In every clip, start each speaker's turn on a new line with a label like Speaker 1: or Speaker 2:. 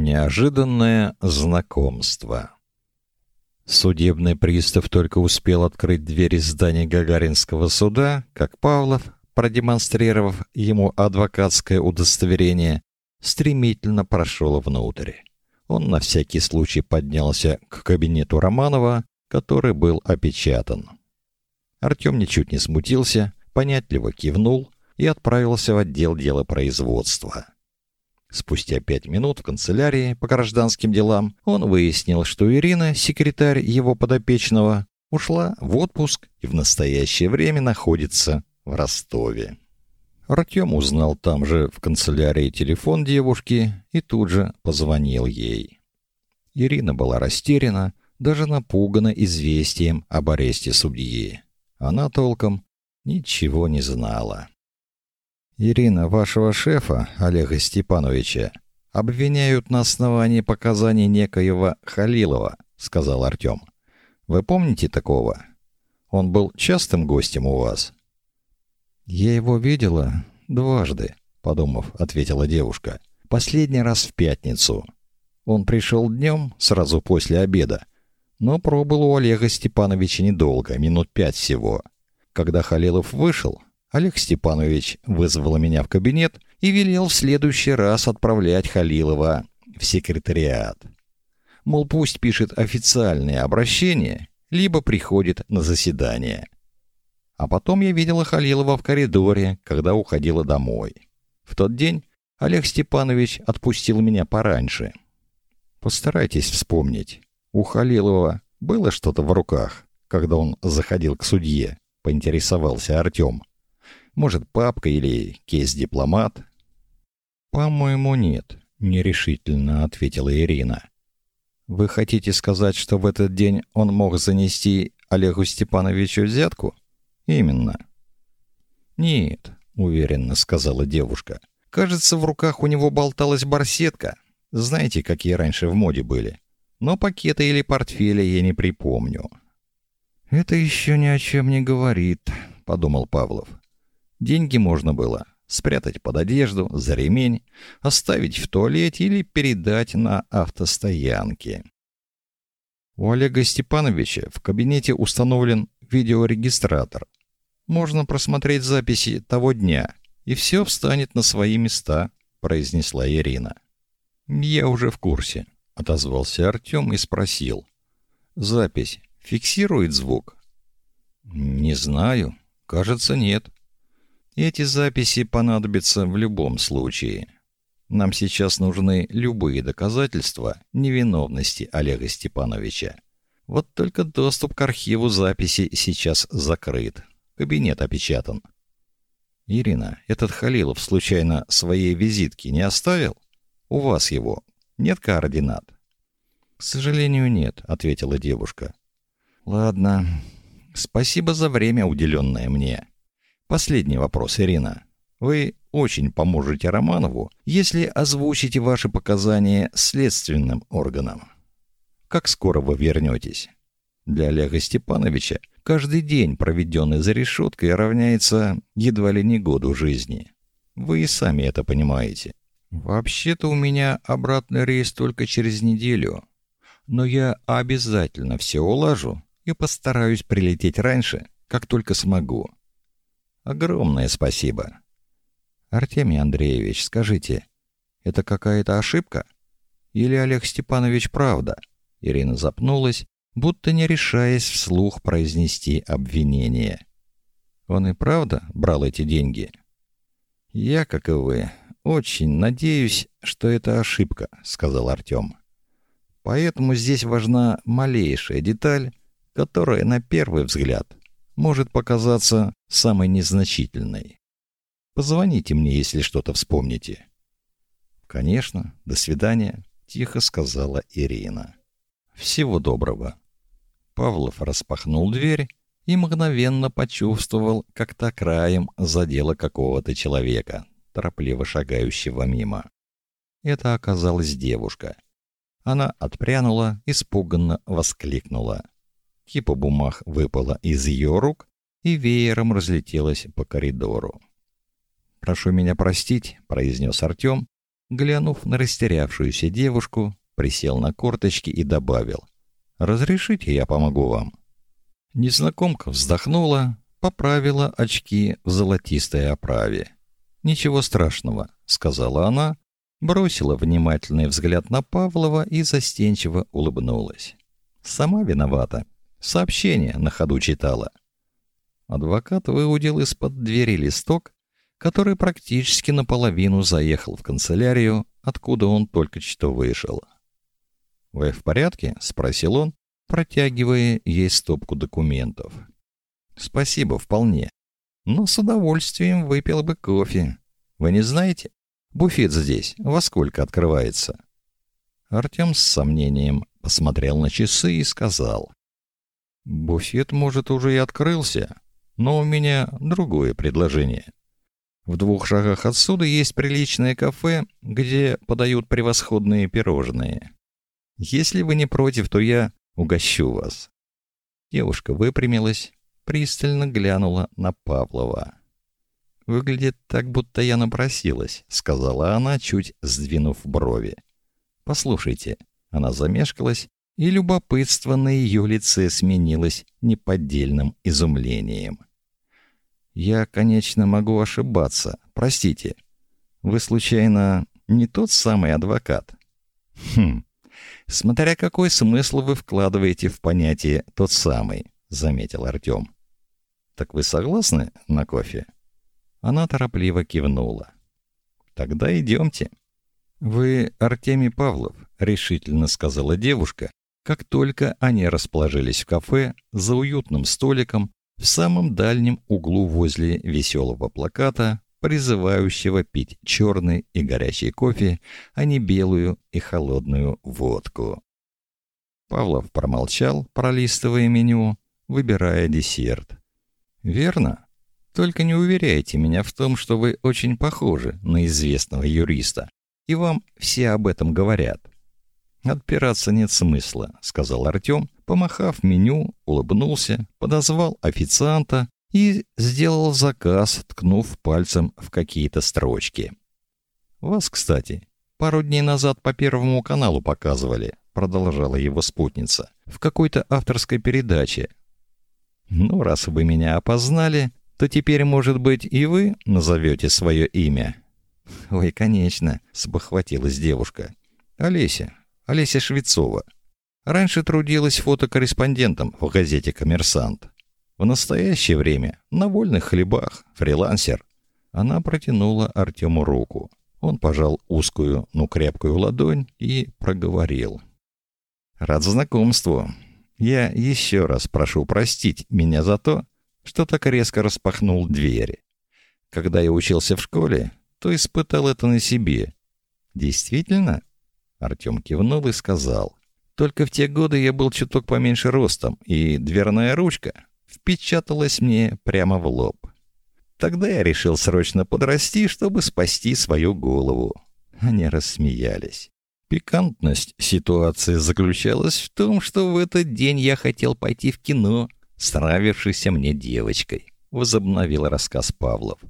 Speaker 1: Неожиданное знакомство. Судебный пристав только успел открыть двери здания Гагаринского суда, как Павлов, продемонстрировав ему адвокатское удостоверение, стремительно прошел внутрь. Он на всякий случай поднялся к кабинету Романова, который был опечатан. Артем ничуть не смутился, понятливо кивнул и отправился в отдел дела производства. Спустя пять минут в канцелярии по гражданским делам он выяснил, что Ирина, секретарь его подопечного, ушла в отпуск и в настоящее время находится в Ростове. Артем узнал там же в канцелярии телефон девушки и тут же позвонил ей. Ирина была растеряна, даже напугана известием об аресте судьи. Она толком ничего не знала. Ирина, вашего шефа, Олега Степановича, обвиняют на основании показаний некоего Халилова, сказал Артем. Вы помните такого? Он был частым гостем у вас. Я его видела дважды, подумав, ответила девушка. Последний раз в пятницу. Он пришел днем, сразу после обеда, но пробыл у Олега Степановича недолго, минут пять всего. Когда Халилов вышел, Олег Степанович вызвал меня в кабинет и велел в следующий раз отправлять Халилова в секретариат. Мол, пусть пишет официальное обращение, либо приходит на заседание. А потом я видела Халилова в коридоре, когда уходила домой. В тот день Олег Степанович отпустил меня пораньше. Постарайтесь вспомнить. У Халилова было что-то в руках, когда он заходил к судье, поинтересовался Артем. Может, папка или кейс-дипломат? По-моему, нет, нерешительно ответила Ирина. Вы хотите сказать, что в этот день он мог занести Олегу Степановичу взятку? Именно. Нет, уверенно сказала девушка. Кажется, в руках у него болталась барсетка. Знаете, какие раньше в моде были? Но пакета или портфеля я не припомню. Это еще ни о чем не говорит, подумал Павлов. Деньги можно было спрятать под одежду, за ремень, оставить в туалете или передать на автостоянке. У Олега Степановича в кабинете установлен видеорегистратор. Можно просмотреть записи того дня, и все встанет на свои места, произнесла Ирина. Я уже в курсе, отозвался Артем и спросил: "Запись фиксирует звук?" "Не знаю, кажется, нет", эти записи понадобятся в любом случае. Нам сейчас нужны любые доказательства невиновности Олега Степановича. Вот только доступ к архиву записи сейчас закрыт. Кабинет опечатан. Ирина, этот Халилов случайно своей визитки не оставил? У вас его нет координат? К сожалению, нет, ответила девушка. Ладно. Спасибо за время, уделенное мне. Последний вопрос, Ирина. Вы очень поможете Романову, если озвучите ваши показания следственным органам. Как скоро вы вернетесь? Для Олега Степановича каждый день, проведенный за решеткой, равняется едва ли не году жизни. Вы и сами это понимаете. Вообще-то у меня обратный рейс только через неделю, но я обязательно все улажу и постараюсь прилететь раньше, как только смогу. Огромное спасибо. Артемий Андреевич, скажите, это какая-то ошибка? Или Олег Степанович правда? Ирина запнулась, будто не решаясь вслух произнести обвинение. Он и правда брал эти деньги? Я, как и вы, очень надеюсь, что это ошибка, сказал Артем. Поэтому здесь важна малейшая деталь, которая на первый взгляд может показаться самой незначительной. Позвоните мне, если что-то вспомните. Конечно, до свидания, тихо сказала Ирина. Всего доброго. Павлов распахнул дверь и мгновенно почувствовал, как та краем задела какого-то человека, торопливо шагающего мимо. Это оказалась девушка. Она отпрянула, испуганно воскликнула. Кипа бумаг выпала из ее рук и веером разлетелась по коридору. «Прошу меня простить», — произнес Артем, глянув на растерявшуюся девушку, присел на корточки и добавил: "Разрешите, я помогу вам". Незнакомка вздохнула, поправила очки в золотистой оправе. "Ничего страшного", сказала она, бросила внимательный взгляд на Павлова и застенчиво улыбнулась. Сама виновата. Сообщение на ходу читала. Адвокат выудил из-под двери листок, который практически наполовину заехал в канцелярию, откуда он только что вышел. «Вы в порядке?» — спросил он, протягивая ей стопку документов. «Спасибо, вполне. Но с удовольствием выпил бы кофе. Вы не знаете? Буфет здесь во сколько открывается?» Артем с сомнением посмотрел на часы и сказал. «Буфет, может, уже и открылся, но у меня другое предложение. В двух шагах отсюда есть приличное кафе, где подают превосходные пирожные. Если вы не против, то я угощу вас». Девушка выпрямилась, пристально глянула на Павлова. «Выглядит так, будто я напросилась», — сказала она, чуть сдвинув брови. «Послушайте». Она замешкалась, и любопытство на ее лице сменилось неподдельным изумлением. «Я, конечно, могу ошибаться. Простите. Вы, случайно, не тот самый адвокат?» «Хм. Смотря какой смысл вы вкладываете в понятие «тот самый», — заметил Артем. «Так вы согласны на кофе?» Она торопливо кивнула. «Тогда идемте». «Вы Артемий Павлов», — решительно сказала девушка, как только они расположились в кафе за уютным столиком в самом дальнем углу возле веселого плаката, призывающего пить черный и горячий кофе, а не белую и холодную водку. Павлов промолчал, пролистывая меню, выбирая десерт. «Верно. Только не уверяйте меня в том, что вы очень похожи на известного юриста, и вам все об этом говорят». «Отпираться нет смысла», — сказал Артем, помахав меню, улыбнулся, подозвал официанта и сделал заказ, ткнув пальцем в какие-то строчки. «Вас, кстати, пару дней назад по Первому каналу показывали», — продолжала его спутница, — «в какой-то авторской передаче. Ну, раз вы меня опознали, то теперь, может быть, и вы назовете свое имя?» «Ой, конечно», — спохватилась девушка. «Олеся, Олеся Швецова. Раньше трудилась фотокорреспондентом в газете «Коммерсант». В настоящее время на вольных хлебах, фрилансер. Она протянула Артему руку. Он пожал узкую, но крепкую ладонь и проговорил. «Рад знакомству. Я еще раз прошу простить меня за то, что так резко распахнул двери. Когда я учился в школе, то испытал это на себе. Действительно, Артем кивнул и сказал. «Только в те годы я был чуток поменьше ростом, и дверная ручка впечаталась мне прямо в лоб. Тогда я решил срочно подрасти, чтобы спасти свою голову». Они рассмеялись. Пикантность ситуации заключалась в том, что в этот день я хотел пойти в кино с нравившейся мне девочкой, возобновил рассказ Павлов.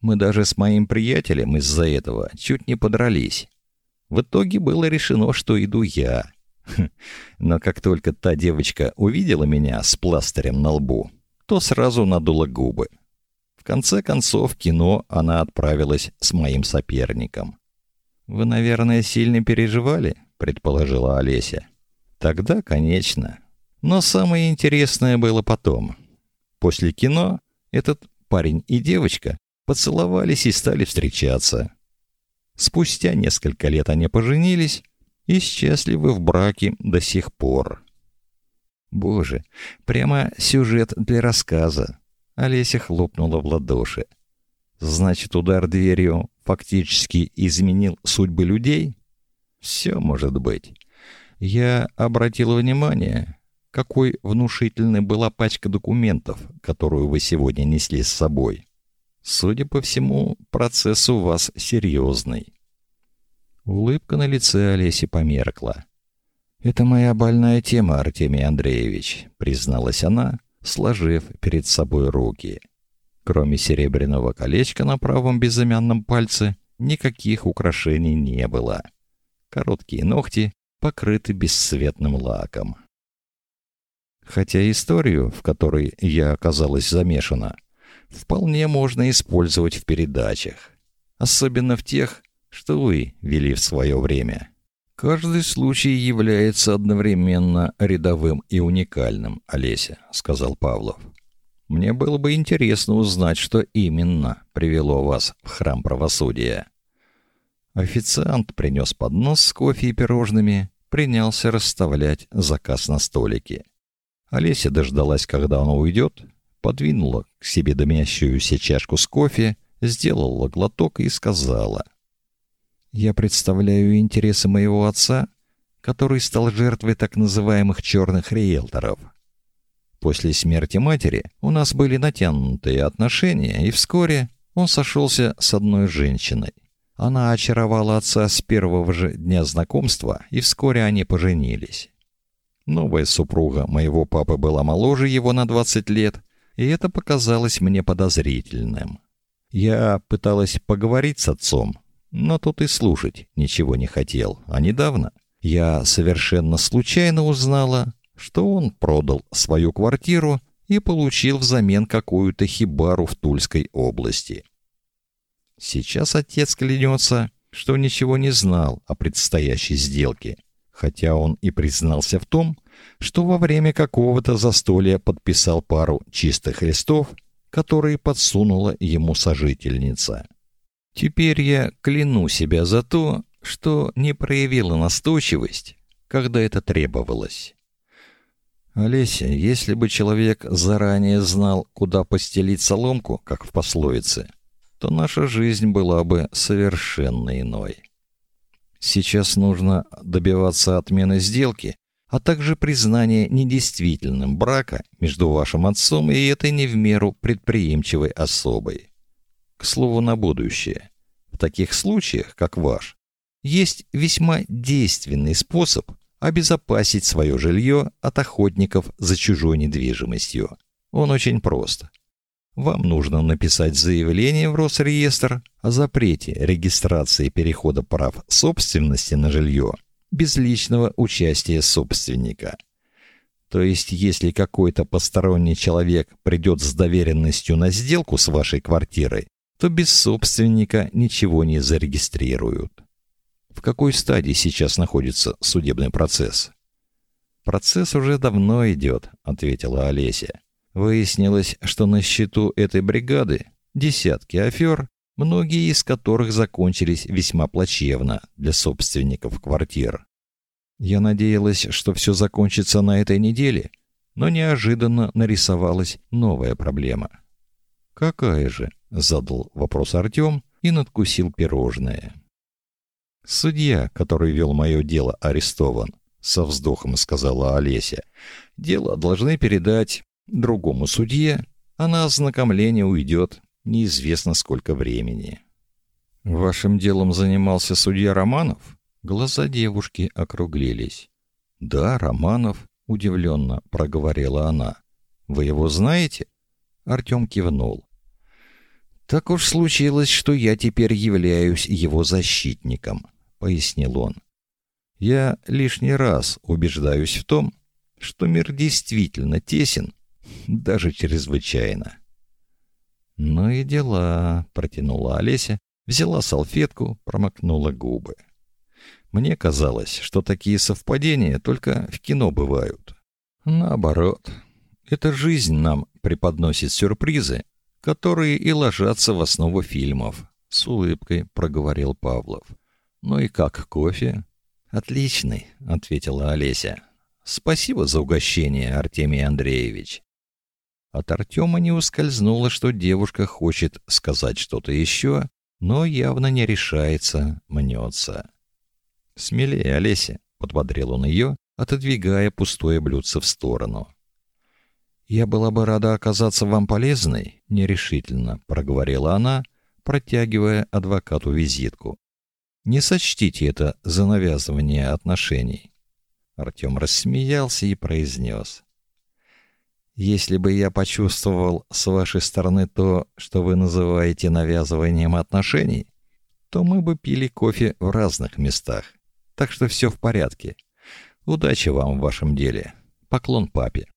Speaker 1: Мы даже с моим приятелем из-за этого чуть не подрались. В итоге было решено, что иду я. Но как только та девочка увидела меня с пластырем на лбу, то сразу надула губы. В конце концов, в кино она отправилась с моим соперником. «Вы, наверное, сильно переживали?» — предположила Олеся. «Тогда, конечно. Но самое интересное было потом. После кино этот парень и девочка поцеловались и стали встречаться. Спустя несколько лет они поженились и счастливы в браке до сих пор. Боже, прямо сюжет для рассказа. Олеся хлопнула в ладоши. Значит, удар дверью фактически изменил судьбы людей? Все может быть. Я обратила внимание, какой внушительной была пачка документов, которую вы сегодня несли с собой. Судя по всему, процесс у вас серьезный. Улыбка на лице Олеси померкла. «Это моя больная тема, Артемий Андреевич», — призналась она, сложив перед собой руки. Кроме серебряного колечка на правом безымянном пальце, никаких украшений не было. Короткие ногти покрыты бесцветным лаком. Хотя историю, в которой я оказалась замешана, вполне можно использовать в передачах, особенно в тех, что вы вели в свое время. Каждый случай является одновременно рядовым и уникальным, Олеся, сказал Павлов. Мне было бы интересно узнать, что именно привело вас в храм правосудия. Официант принес поднос с кофе и пирожными, принялся расставлять заказ на столике. Олеся дождалась, когда он уйдет, подвинула к себе дымящуюся чашку с кофе, сделала глоток и сказала: "Я представляю интересы моего отца, который стал жертвой так называемых черных риэлторов. После смерти матери у нас были натянутые отношения, и вскоре он сошелся с одной женщиной. Она очаровала отца с первого же дня знакомства, и вскоре они поженились. Новая супруга моего папы была моложе его на 20 лет, и это показалось мне подозрительным. Я пыталась поговорить с отцом, но тот и слушать ничего не хотел. А недавно я совершенно случайно узнала, что он продал свою квартиру и получил взамен какую-то хибару в Тульской области. Сейчас отец клянется, что ничего не знал о предстоящей сделке, хотя он и признался в том, что во время какого-то застолья подписал пару чистых листов, которые подсунула ему сожительница. Теперь я кляну себя за то, что не проявила настойчивость, когда это требовалось. Олеся, если бы человек заранее знал, куда постелить соломку, как в пословице, то наша жизнь была бы совершенно иной. Сейчас нужно добиваться отмены сделки, а также признания недействительным брака между вашим отцом и этой не в меру предприимчивой особой. К слову на будущее. В таких случаях, как ваш, есть весьма действенный способ обезопасить свое жилье от охотников за чужой недвижимостью. Он очень прост. Вам нужно написать заявление в Росреестр о запрете регистрации перехода прав собственности на жилье без личного участия собственника. То есть, если какой-то посторонний человек придет с доверенностью на сделку с вашей квартирой, то без собственника ничего не зарегистрируют. В какой стадии сейчас находится судебный процесс? Процесс уже давно идет», — ответила Олеся. Выяснилось, что на счету этой бригады десятки афер, многие из которых закончились весьма плачевно для собственников квартир. Я надеялась, что все закончится на этой неделе, но неожиданно нарисовалась новая проблема. Какая же? задал вопрос Артем и надкусил пирожное. Судья, который вел мое дело, арестован, со вздохом сказала Олеся. Дело должны передать другому судье, а на ознакомление уйдет неизвестно сколько времени. Вашим делом занимался судья Романов? Глаза девушки округлились. Да, Романов, удивленно проговорила она. Вы его знаете? Артем кивнул. Так уж случилось, что я теперь являюсь его защитником, пояснил он. Я лишний раз убеждаюсь в том, что мир действительно тесен даже чрезвычайно. Ну и дела, протянула Олеся, взяла салфетку, промокнула губы. Мне казалось, что такие совпадения только в кино бывают. Наоборот, эта жизнь нам преподносит сюрпризы, которые и ложатся в основу фильмов, с улыбкой проговорил Павлов. Ну и как кофе? Отличный, ответила Олеся. Спасибо за угощение, Артемий Андреевич. От Артема не ускользнуло, что девушка хочет сказать что-то еще, но явно не решается, мнется. «Смелее, Олеся!» — подбодрил он ее, отодвигая пустое блюдце в сторону. «Я была бы рада оказаться вам полезной», — нерешительно проговорила она, протягивая адвокату визитку. «Не сочтите это за навязывание отношений». Артем рассмеялся и произнес. Если бы я почувствовал с вашей стороны то, что вы называете навязыванием отношений, то мы бы пили кофе в разных местах. Так что все в порядке. Удачи вам в вашем деле. Поклон папе.